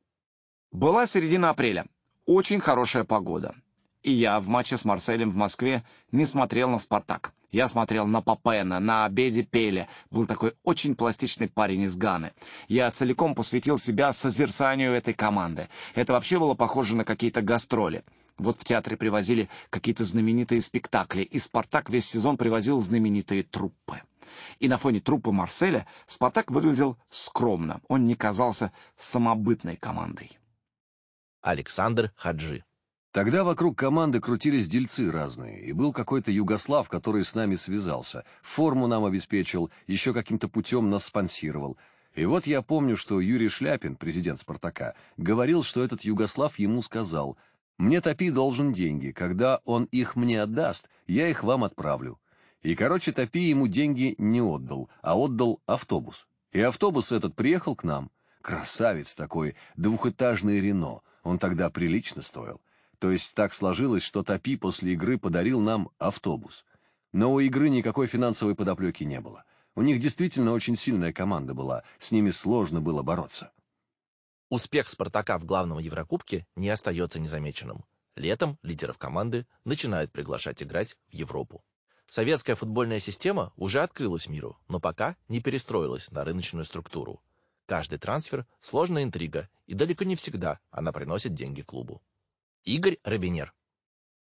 Была середина апреля. Очень хорошая погода. И я в матче с Марселем в Москве не смотрел на «Спартак». Я смотрел на Папена, на обеде Пеле. Был такой очень пластичный парень из Ганы. Я целиком посвятил себя созерцанию этой команды. Это вообще было похоже на какие-то гастроли. Вот в театре привозили какие-то знаменитые спектакли, и «Спартак» весь сезон привозил знаменитые труппы. И на фоне труппы Марселя «Спартак» выглядел скромно. Он не казался самобытной командой. Александр Хаджи Тогда вокруг команды крутились дельцы разные, и был какой-то югослав, который с нами связался, форму нам обеспечил, еще каким-то путем нас спонсировал. И вот я помню, что Юрий Шляпин, президент «Спартака», говорил, что этот югослав ему сказал, «Мне Топи должен деньги, когда он их мне отдаст, я их вам отправлю». И, короче, Топи ему деньги не отдал, а отдал автобус. И автобус этот приехал к нам. Красавец такой, двухэтажный Рено, он тогда прилично стоил. То есть так сложилось, что Топи после игры подарил нам автобус. Но у игры никакой финансовой подоплеки не было. У них действительно очень сильная команда была, с ними сложно было бороться. Успех «Спартака» в главном Еврокубке не остается незамеченным. Летом лидеров команды начинают приглашать играть в Европу. Советская футбольная система уже открылась миру, но пока не перестроилась на рыночную структуру. Каждый трансфер – сложная интрига, и далеко не всегда она приносит деньги клубу. Игорь Робинер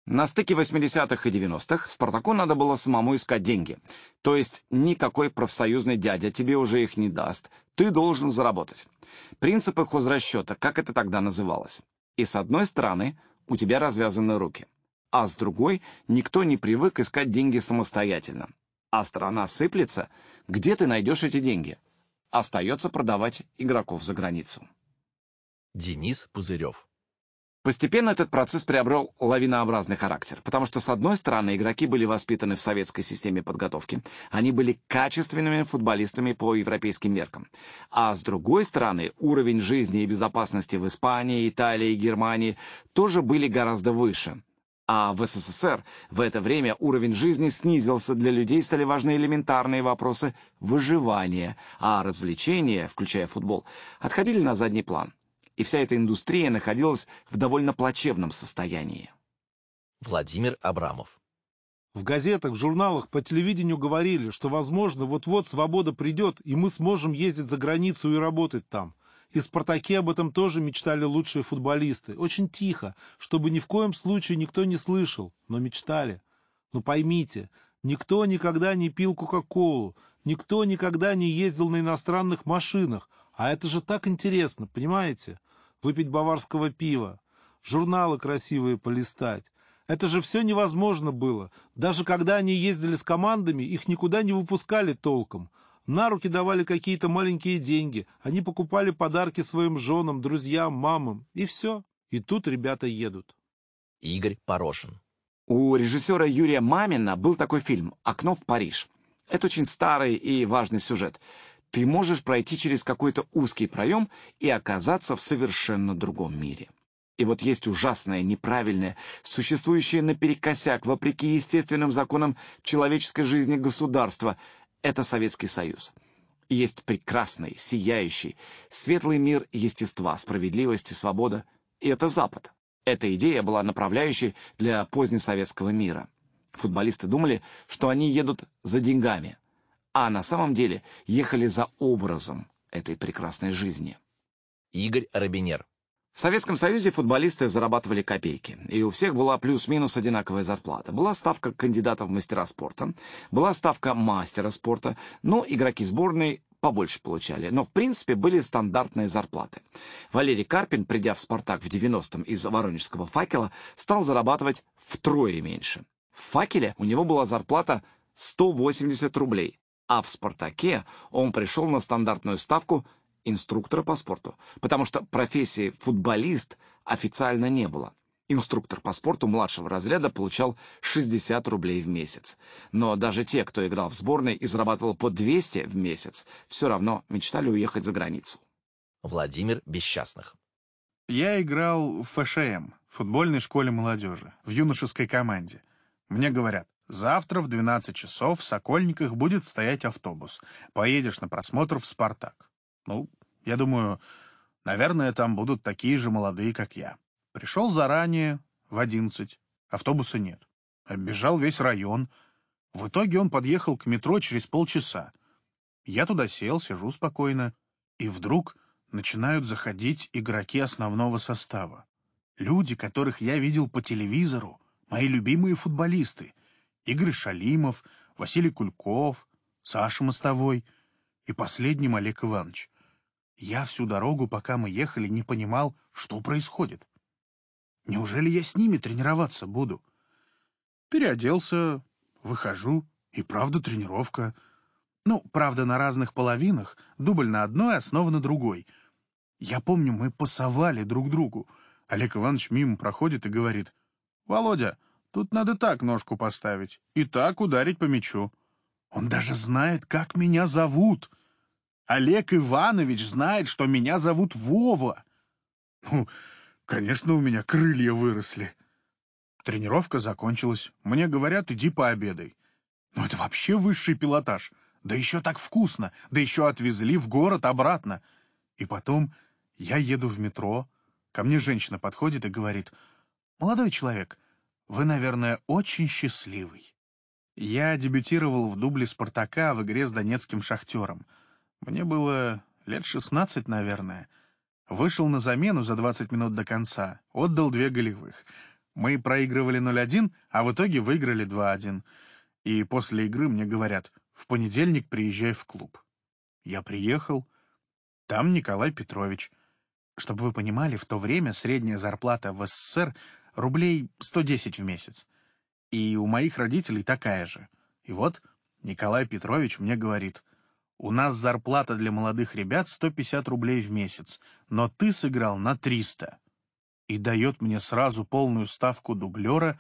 на стыке 80-х и 90-х «Спартаку» надо было самому искать деньги. То есть никакой профсоюзный дядя тебе уже их не даст. Ты должен заработать. Принципы хозрасчета, как это тогда называлось. И с одной стороны, у тебя развязаны руки. А с другой, никто не привык искать деньги самостоятельно. А страна сыплется, где ты найдешь эти деньги? Остается продавать игроков за границу. Денис Пузырев Постепенно этот процесс приобрел лавинообразный характер, потому что, с одной стороны, игроки были воспитаны в советской системе подготовки, они были качественными футболистами по европейским меркам. А с другой стороны, уровень жизни и безопасности в Испании, Италии и Германии тоже были гораздо выше. А в СССР в это время уровень жизни снизился, для людей стали важны элементарные вопросы выживания, а развлечения, включая футбол, отходили на задний план и вся эта индустрия находилась в довольно плачевном состоянии. Владимир Абрамов В газетах, в журналах, по телевидению говорили, что, возможно, вот-вот свобода придет, и мы сможем ездить за границу и работать там. И в «Спартаке» об этом тоже мечтали лучшие футболисты. Очень тихо, чтобы ни в коем случае никто не слышал, но мечтали. Но поймите, никто никогда не пил Кока-Колу, никто никогда не ездил на иностранных машинах, а это же так интересно, понимаете? Выпить баварского пива, журналы красивые полистать. Это же все невозможно было. Даже когда они ездили с командами, их никуда не выпускали толком. На руки давали какие-то маленькие деньги. Они покупали подарки своим женам, друзьям, мамам. И все. И тут ребята едут. Игорь Порошин. У режиссера Юрия Мамина был такой фильм «Окно в Париж». Это очень старый и важный сюжет ты можешь пройти через какой-то узкий проем и оказаться в совершенно другом мире. И вот есть ужасное, неправильное, существующее наперекосяк, вопреки естественным законам человеческой жизни государства. Это Советский Союз. Есть прекрасный, сияющий, светлый мир естества, справедливости, свобода. И это Запад. Эта идея была направляющей для позднесоветского мира. Футболисты думали, что они едут за деньгами, а на самом деле ехали за образом этой прекрасной жизни. Игорь Робинер. В Советском Союзе футболисты зарабатывали копейки, и у всех была плюс-минус одинаковая зарплата. Была ставка кандидата в мастера спорта, была ставка мастера спорта, но игроки сборной побольше получали, но в принципе были стандартные зарплаты. Валерий Карпин, придя в «Спартак» в 90-м из воронежского «Факела», стал зарабатывать втрое меньше. В «Факеле» у него была зарплата 180 рублей, а в «Спартаке» он пришел на стандартную ставку инструктора по спорту, потому что профессии футболист официально не было. Инструктор по спорту младшего разряда получал 60 рублей в месяц. Но даже те, кто играл в сборной и зарабатывал по 200 в месяц, все равно мечтали уехать за границу. Владимир Бесчастных. Я играл в ФШМ, футбольной школе молодежи, в юношеской команде. Мне говорят, Завтра в 12 часов в Сокольниках будет стоять автобус. Поедешь на просмотр в «Спартак». Ну, я думаю, наверное, там будут такие же молодые, как я. Пришел заранее, в 11. Автобуса нет. Оббежал весь район. В итоге он подъехал к метро через полчаса. Я туда сел, сижу спокойно. И вдруг начинают заходить игроки основного состава. Люди, которых я видел по телевизору, мои любимые футболисты — Игорь Шалимов, Василий Кульков, Саша Мостовой и последним Олег Иванович. Я всю дорогу, пока мы ехали, не понимал, что происходит. Неужели я с ними тренироваться буду? Переоделся, выхожу, и правда тренировка. Ну, правда, на разных половинах, дубль на одной, основа на другой. Я помню, мы пасовали друг другу. Олег Иванович мимо проходит и говорит, «Володя, Тут надо так ножку поставить и так ударить по мячу. Он даже знает, как меня зовут. Олег Иванович знает, что меня зовут Вова. Ну, конечно, у меня крылья выросли. Тренировка закончилась. Мне говорят, иди пообедай. Ну, это вообще высший пилотаж. Да еще так вкусно! Да еще отвезли в город обратно! И потом я еду в метро, ко мне женщина подходит и говорит, «Молодой человек, вы, наверное, очень счастливый». Я дебютировал в дубле «Спартака» в игре с донецким «Шахтером». Мне было лет 16, наверное. Вышел на замену за 20 минут до конца, отдал две голевых. Мы проигрывали 0-1, а в итоге выиграли 2-1. И после игры мне говорят, в понедельник приезжай в клуб. Я приехал. Там Николай Петрович. Чтобы вы понимали, в то время средняя зарплата в СССР рублей 110 в месяц. И у моих родителей такая же. И вот Николай Петрович мне говорит, «У нас зарплата для молодых ребят 150 рублей в месяц, но ты сыграл на 300». И дает мне сразу полную ставку дублера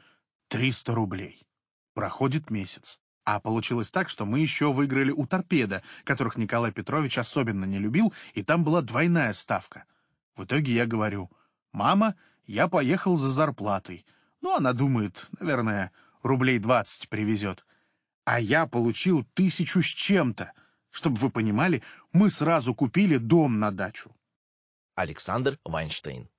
300 рублей. Проходит месяц. А получилось так, что мы еще выиграли у торпеда, которых Николай Петрович особенно не любил, и там была двойная ставка. В итоге я говорю, «Мама, я поехал за зарплатой». Ну, она думает, наверное, рублей двадцать привезет. А я получил тысячу с чем-то. Чтобы вы понимали, мы сразу купили дом на дачу. Александр Вайнштейн.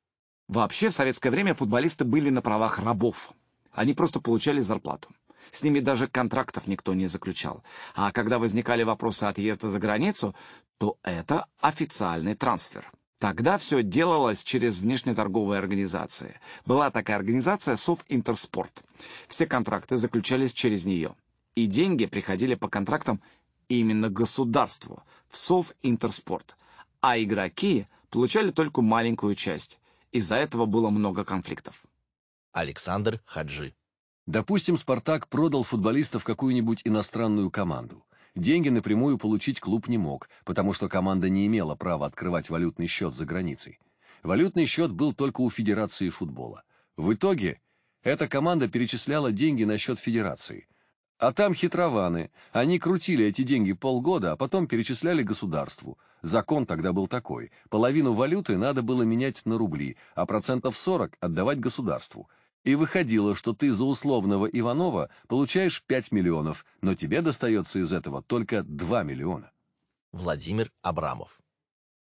Вообще, в советское время футболисты были на правах рабов. Они просто получали зарплату. С ними даже контрактов никто не заключал. А когда возникали вопросы отъезда за границу, то это официальный трансфер. Тогда все делалось через внешнеторговые организации. Была такая организация Совинтерспорт. Все контракты заключались через нее. И деньги приходили по контрактам именно государству, в Совинтерспорт. А игроки получали только маленькую часть. Из-за этого было много конфликтов. Александр Хаджи. Допустим, «Спартак» продал футболистов в какую-нибудь иностранную команду. Деньги напрямую получить клуб не мог, потому что команда не имела права открывать валютный счет за границей. Валютный счет был только у Федерации футбола. В итоге эта команда перечисляла деньги на счет Федерации. А там хитрованы. Они крутили эти деньги полгода, а потом перечисляли государству. Закон тогда был такой. Половину валюты надо было менять на рубли, а процентов 40 отдавать государству. И выходило, что ты за условного Иванова получаешь 5 миллионов, но тебе достается из этого только 2 миллиона. Владимир Абрамов.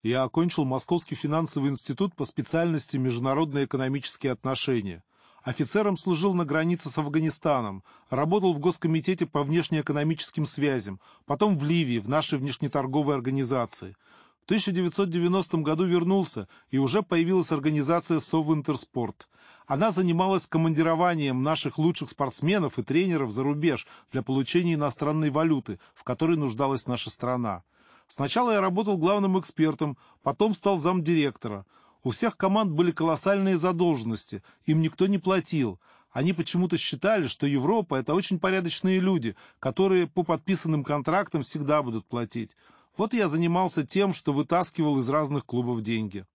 Я окончил Московский финансовый институт по специальности международные экономические отношения. Офицером служил на границе с Афганистаном, работал в Госкомитете по внешнеэкономическим связям, потом в Ливии, в нашей внешнеторговой организации. В 1990 году вернулся, и уже появилась организация Совинтерспорт. Она занималась командированием наших лучших спортсменов и тренеров за рубеж для получения иностранной валюты, в которой нуждалась наша страна. Сначала я работал главным экспертом, потом стал замдиректора. У всех команд были колоссальные задолженности, им никто не платил. Они почему-то считали, что Европа – это очень порядочные люди, которые по подписанным контрактам всегда будут платить. Вот я занимался тем, что вытаскивал из разных клубов деньги.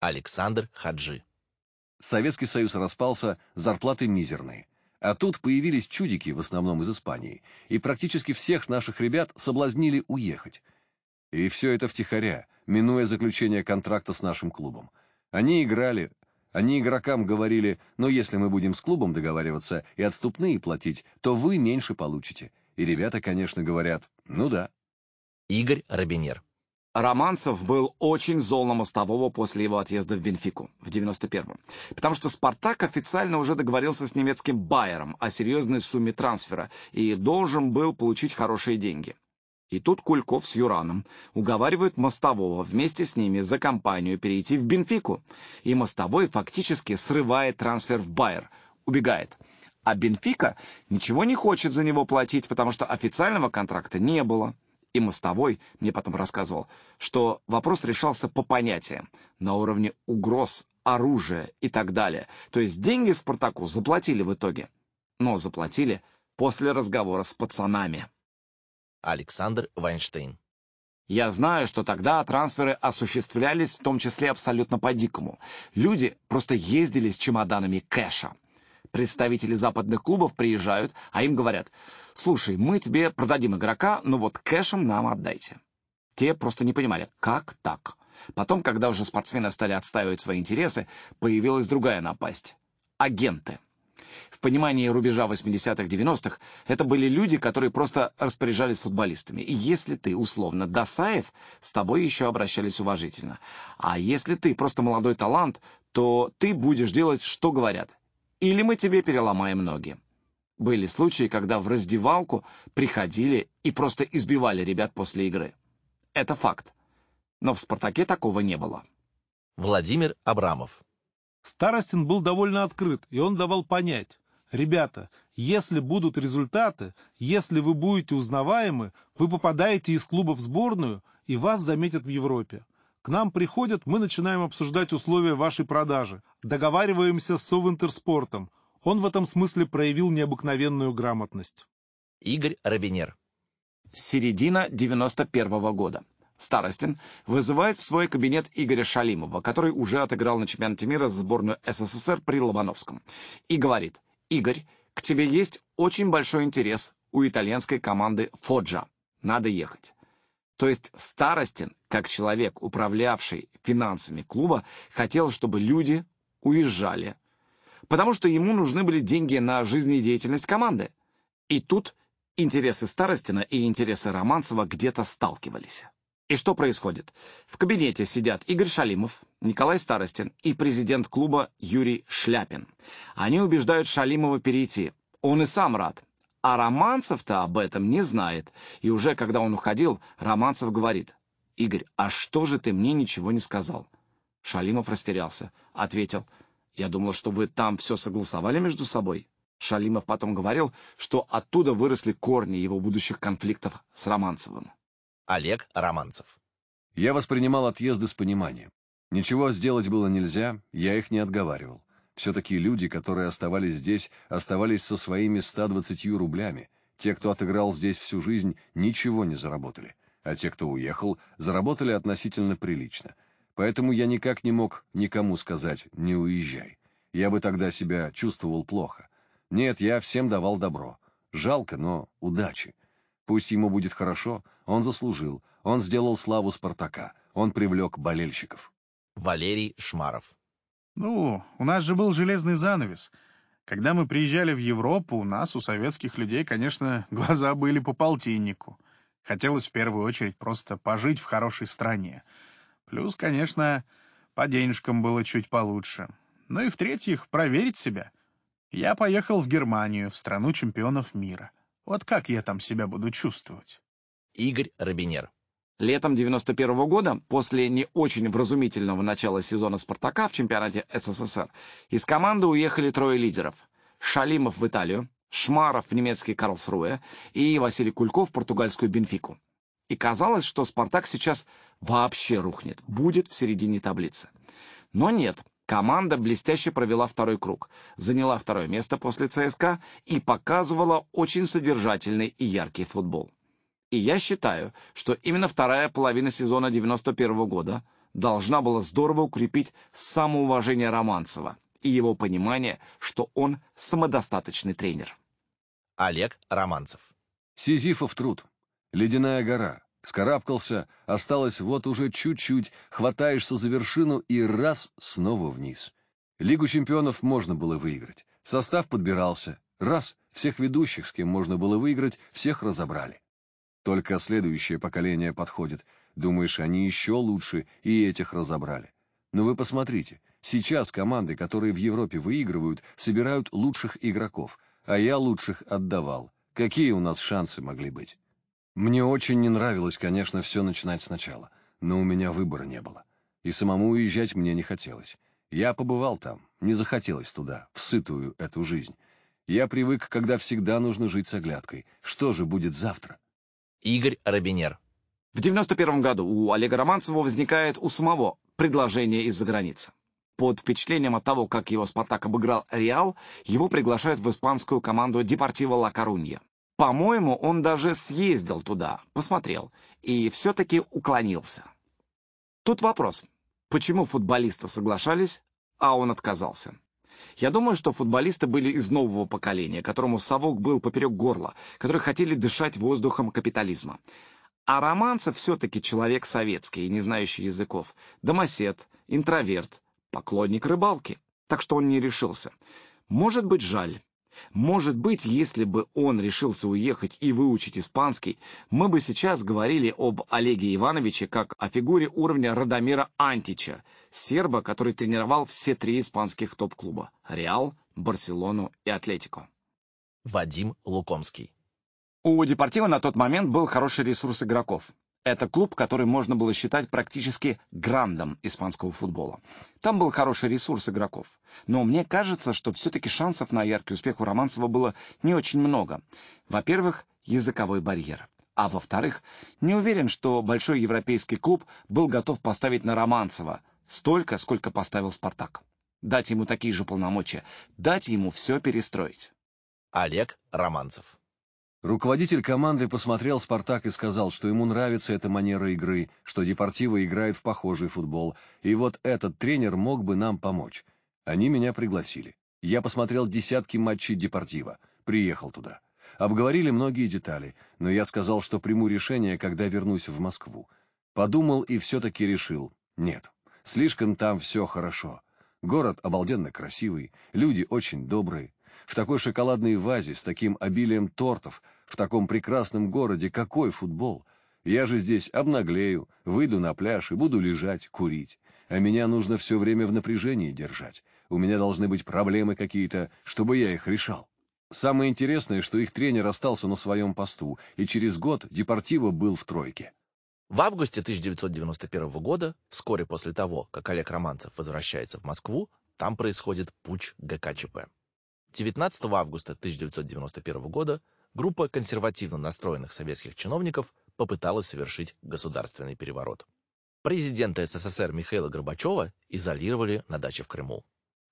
Александр Хаджи. Советский Союз распался, зарплаты мизерные. А тут появились чудики, в основном из Испании, и практически всех наших ребят соблазнили уехать. И все это втихаря, минуя заключение контракта с нашим клубом. Они играли, они игрокам говорили, но если мы будем с клубом договариваться и отступные платить, то вы меньше получите. И ребята, конечно, говорят, ну да. Игорь Робинер. Романцев был очень зол на Мостового после его отъезда в Бенфику в 91-м, потому что «Спартак» официально уже договорился с немецким «Байером» о серьезной сумме трансфера и должен был получить хорошие деньги. И тут Кульков с Юраном уговаривают Мостового вместе с ними за компанию перейти в Бенфику, и Мостовой фактически срывает трансфер в Байер, убегает. А Бенфика ничего не хочет за него платить, потому что официального контракта не было. И Мостовой мне потом рассказывал, что вопрос решался по понятиям, на уровне угроз, оружия и так далее. То есть деньги Спартаку заплатили в итоге. Но заплатили после разговора с пацанами. Александр Вайнштейн. Я знаю, что тогда трансферы осуществлялись в том числе абсолютно по-дикому. Люди просто ездили с чемоданами кэша. Представители западных клубов приезжают, а им говорят, слушай, мы тебе продадим игрока, но вот кэшем нам отдайте. Те просто не понимали, как так? Потом, когда уже спортсмены стали отстаивать свои интересы, появилась другая напасть — агенты. В понимании рубежа 80-х-90-х это были люди, которые просто распоряжались футболистами. И если ты, условно, Досаев, с тобой еще обращались уважительно. А если ты просто молодой талант, то ты будешь делать, что говорят. Или мы тебе переломаем ноги. Были случаи, когда в раздевалку приходили и просто избивали ребят после игры. Это факт. Но в «Спартаке» такого не было. Владимир Абрамов. Старостин был довольно открыт, и он давал понять. Ребята, если будут результаты, если вы будете узнаваемы, вы попадаете из клуба в сборную, и вас заметят в Европе. К нам приходят, мы начинаем обсуждать условия вашей продажи, договариваемся с Совинтерспортом. Он в этом смысле проявил необыкновенную грамотность. Игорь Робинер. Середина 91 -го года. Старостин вызывает в свой кабинет Игоря Шалимова, который уже отыграл на чемпионате мира за сборную СССР при Лобановском, и говорит, «Игорь, к тебе есть очень большой интерес у итальянской команды «Фоджа». Надо ехать». То есть Старостин, как человек, управлявший финансами клуба, хотел, чтобы люди уезжали, потому что ему нужны были деньги на жизнедеятельность команды. И тут интересы Старостина и интересы Романцева где-то сталкивались. И что происходит? В кабинете сидят Игорь Шалимов, Николай Старостин и президент клуба Юрий Шляпин. Они убеждают Шалимова перейти. Он и сам рад. А Романцев-то об этом не знает. И уже когда он уходил, Романцев говорит, «Игорь, а что же ты мне ничего не сказал?» Шалимов растерялся. Ответил, «Я думал, что вы там все согласовали между собой». Шалимов потом говорил, что оттуда выросли корни его будущих конфликтов с Романцевым. Олег Романцев. Я воспринимал отъезды с пониманием. Ничего сделать было нельзя, я их не отговаривал. Все-таки люди, которые оставались здесь, оставались со своими 120 рублями. Те, кто отыграл здесь всю жизнь, ничего не заработали. А те, кто уехал, заработали относительно прилично. Поэтому я никак не мог никому сказать «не уезжай». Я бы тогда себя чувствовал плохо. Нет, я всем давал добро. Жалко, но удачи. Пусть ему будет хорошо, он заслужил, он сделал славу Спартака, он привлек болельщиков. Валерий Шмаров. Ну, у нас же был железный занавес. Когда мы приезжали в Европу, у нас, у советских людей, конечно, глаза были по полтиннику. Хотелось в первую очередь просто пожить в хорошей стране. Плюс, конечно, по денежкам было чуть получше. Ну и в-третьих, проверить себя. Я поехал в Германию, в страну чемпионов мира. Вот как я там себя буду чувствовать? Игорь Робинер. Летом 91 -го года, после не очень вразумительного начала сезона «Спартака» в чемпионате СССР, из команды уехали трое лидеров. Шалимов в Италию, Шмаров в немецкий Карлсруэ и Василий Кульков в португальскую Бенфику. И казалось, что «Спартак» сейчас вообще рухнет, будет в середине таблицы. Но нет, Команда блестяще провела второй круг, заняла второе место после ЦСКА и показывала очень содержательный и яркий футбол. И я считаю, что именно вторая половина сезона 91 года должна была здорово укрепить самоуважение Романцева и его понимание, что он самодостаточный тренер. Олег Романцев. Сизифов труд. Ледяная гора. Скарабкался, осталось вот уже чуть-чуть, хватаешься за вершину и раз снова вниз. Лигу чемпионов можно было выиграть. Состав подбирался. Раз, всех ведущих, с кем можно было выиграть, всех разобрали. Только следующее поколение подходит. Думаешь, они еще лучше, и этих разобрали. Но вы посмотрите, сейчас команды, которые в Европе выигрывают, собирают лучших игроков, а я лучших отдавал. Какие у нас шансы могли быть? Мне очень не нравилось, конечно, все начинать сначала, но у меня выбора не было. И самому уезжать мне не хотелось. Я побывал там, не захотелось туда, в сытую эту жизнь. Я привык, когда всегда нужно жить с оглядкой. Что же будет завтра? Игорь Робинер. В 91 году у Олега Романцева возникает у самого предложение из-за границы. Под впечатлением от того, как его «Спартак» обыграл «Реал», его приглашают в испанскую команду «Депортиво Ла Корунья». По-моему, он даже съездил туда, посмотрел, и все-таки уклонился. Тут вопрос, почему футболисты соглашались, а он отказался? Я думаю, что футболисты были из нового поколения, которому совок был поперек горла, которые хотели дышать воздухом капитализма. А Романцев все-таки человек советский и не знающий языков, домосед, интроверт, поклонник рыбалки. Так что он не решился. Может быть, жаль. Может быть, если бы он решился уехать и выучить испанский, мы бы сейчас говорили об Олеге Ивановиче как о фигуре уровня Радомира Антича, серба, который тренировал все три испанских топ-клуба – Реал, Барселону и Атлетико. Вадим Лукомский. У Депортива на тот момент был хороший ресурс игроков. Это клуб, который можно было считать практически грандом испанского футбола. Там был хороший ресурс игроков. Но мне кажется, что все-таки шансов на яркий успех у Романцева было не очень много. Во-первых, языковой барьер. А во-вторых, не уверен, что большой европейский клуб был готов поставить на Романцева столько, сколько поставил «Спартак». Дать ему такие же полномочия, дать ему все перестроить. Олег Романцев. Руководитель команды посмотрел «Спартак» и сказал, что ему нравится эта манера игры, что Депортиво играет в похожий футбол, и вот этот тренер мог бы нам помочь. Они меня пригласили. Я посмотрел десятки матчей Депортиво, приехал туда. Обговорили многие детали, но я сказал, что приму решение, когда вернусь в Москву. Подумал и все-таки решил. Нет, слишком там все хорошо. Город обалденно красивый, люди очень добрые. В такой шоколадной вазе, с таким обилием тортов, в таком прекрасном городе, какой футбол? Я же здесь обнаглею, выйду на пляж и буду лежать, курить. А меня нужно все время в напряжении держать. У меня должны быть проблемы какие-то, чтобы я их решал. Самое интересное, что их тренер остался на своем посту, и через год Депортиво был в тройке. В августе 1991 года, вскоре после того, как Олег Романцев возвращается в Москву, там происходит путч ГКЧП. 19 августа 1991 года группа консервативно настроенных советских чиновников попыталась совершить государственный переворот. Президента СССР Михаила Горбачева изолировали на даче в Крыму.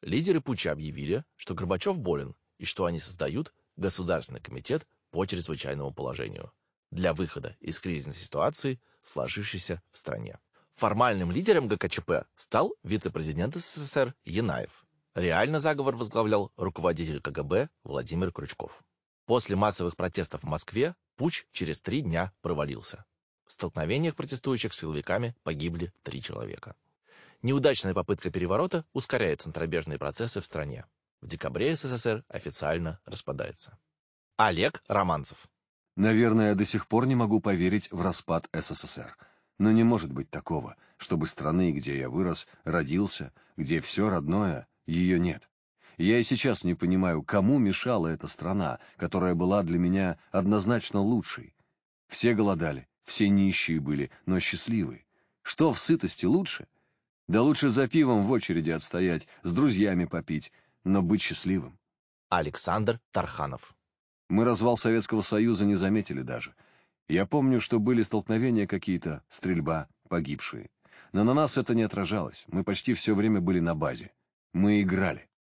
Лидеры путча объявили, что Горбачев болен и что они создают Государственный комитет по чрезвычайному положению для выхода из кризисной ситуации, сложившейся в стране. Формальным лидером ГКЧП стал вице-президент СССР Янаев. Реально заговор возглавлял руководитель КГБ Владимир Крючков. После массовых протестов в Москве путч через три дня провалился. В столкновениях протестующих с силовиками погибли три человека. Неудачная попытка переворота ускоряет центробежные процессы в стране. В декабре СССР официально распадается. Олег Романцев. Наверное, я до сих пор не могу поверить в распад СССР. Но не может быть такого, чтобы страны, где я вырос, родился, где все родное, ее нет. Я и сейчас не понимаю, кому мешала эта страна, которая была для меня однозначно лучшей. Все голодали, все нищие были, но счастливые. Что в сытости лучше? Да лучше за пивом в очереди отстоять, с друзьями попить, но быть счастливым. Александр Тарханов. Мы развал Советского Союза не заметили даже. Я помню, что были столкновения какие-то, стрельба, погибшие. Но на нас это не отражалось. Мы почти все время были на базе. Мы играли.